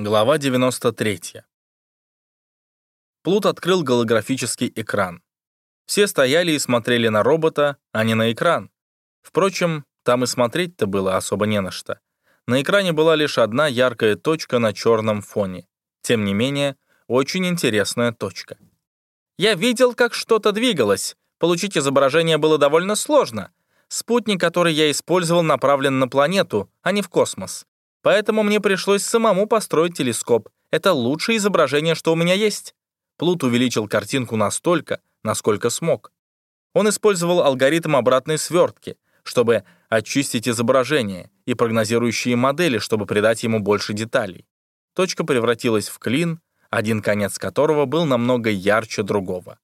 Глава 93. Плут открыл голографический экран. Все стояли и смотрели на робота, а не на экран. Впрочем, там и смотреть-то было особо не на что. На экране была лишь одна яркая точка на черном фоне. Тем не менее, очень интересная точка. «Я видел, как что-то двигалось. Получить изображение было довольно сложно. Спутник, который я использовал, направлен на планету, а не в космос. Поэтому мне пришлось самому построить телескоп. Это лучшее изображение, что у меня есть. Плут увеличил картинку настолько, насколько смог. Он использовал алгоритм обратной свертки, чтобы очистить изображение, и прогнозирующие модели, чтобы придать ему больше деталей. Точка превратилась в клин, один конец которого был намного ярче другого.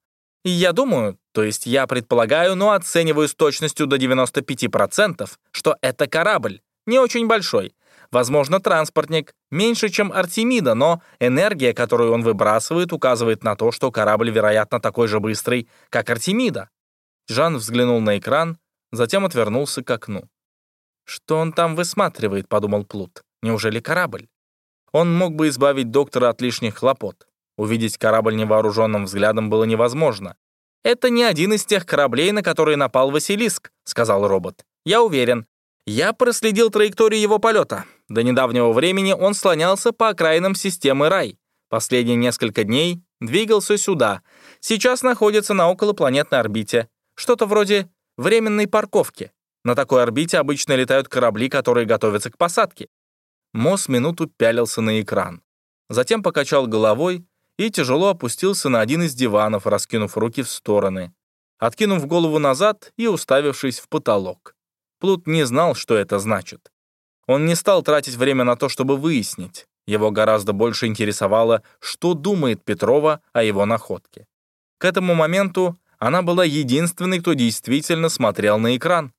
И я думаю, то есть я предполагаю, но оцениваю с точностью до 95%, что это корабль, не очень большой, Возможно, транспортник меньше, чем Артемида, но энергия, которую он выбрасывает, указывает на то, что корабль, вероятно, такой же быстрый, как Артемида. Жан взглянул на экран, затем отвернулся к окну. «Что он там высматривает?» — подумал Плут. «Неужели корабль?» Он мог бы избавить доктора от лишних хлопот. Увидеть корабль невооруженным взглядом было невозможно. «Это не один из тех кораблей, на которые напал Василиск», — сказал робот. «Я уверен. Я проследил траекторию его полета. До недавнего времени он слонялся по окраинам системы Рай. Последние несколько дней двигался сюда. Сейчас находится на околопланетной орбите. Что-то вроде временной парковки. На такой орбите обычно летают корабли, которые готовятся к посадке. Мосс минуту пялился на экран. Затем покачал головой и тяжело опустился на один из диванов, раскинув руки в стороны, откинув голову назад и уставившись в потолок. Плут не знал, что это значит. Он не стал тратить время на то, чтобы выяснить. Его гораздо больше интересовало, что думает Петрова о его находке. К этому моменту она была единственной, кто действительно смотрел на экран.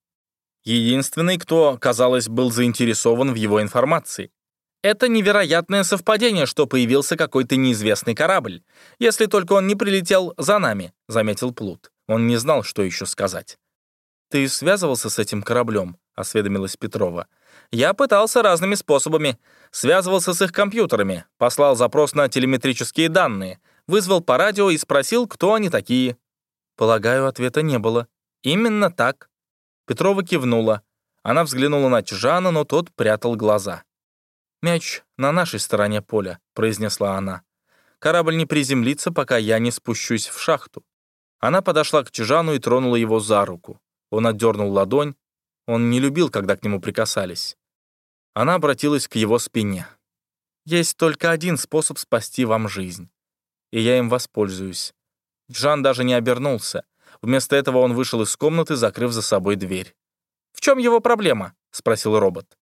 Единственный, кто, казалось, был заинтересован в его информации. Это невероятное совпадение, что появился какой-то неизвестный корабль, если только он не прилетел за нами, заметил Плут. Он не знал, что еще сказать. «Ты связывался с этим кораблем?» — осведомилась Петрова. Я пытался разными способами. Связывался с их компьютерами, послал запрос на телеметрические данные, вызвал по радио и спросил, кто они такие. Полагаю, ответа не было. Именно так. Петрова кивнула. Она взглянула на Чжана, но тот прятал глаза. «Мяч на нашей стороне поля», — произнесла она. «Корабль не приземлится, пока я не спущусь в шахту». Она подошла к Чжану и тронула его за руку. Он отдернул ладонь, он не любил, когда к нему прикасались. Она обратилась к его спине. «Есть только один способ спасти вам жизнь, и я им воспользуюсь». Джан даже не обернулся. Вместо этого он вышел из комнаты, закрыв за собой дверь. «В чем его проблема?» — спросил робот.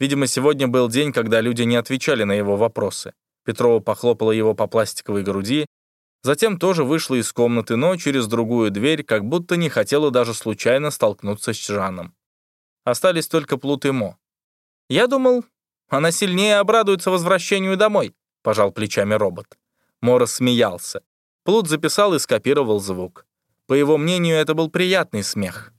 Видимо, сегодня был день, когда люди не отвечали на его вопросы. Петрова похлопала его по пластиковой груди, затем тоже вышла из комнаты, но через другую дверь, как будто не хотела даже случайно столкнуться с Жаном. Остались только Плут и Мо. «Я думал, она сильнее обрадуется возвращению домой», — пожал плечами робот. Мо рассмеялся. Плут записал и скопировал звук. По его мнению, это был приятный смех.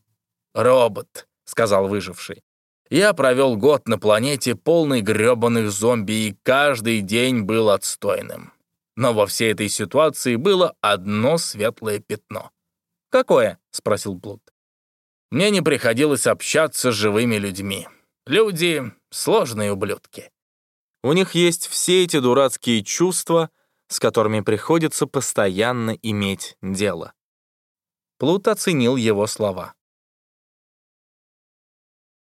«Робот», — сказал выживший. «Я провел год на планете, полной грёбаных зомби, и каждый день был отстойным. Но во всей этой ситуации было одно светлое пятно». «Какое?» — спросил Плут. Мне не приходилось общаться с живыми людьми. Люди — сложные ублюдки. У них есть все эти дурацкие чувства, с которыми приходится постоянно иметь дело. Плут оценил его слова.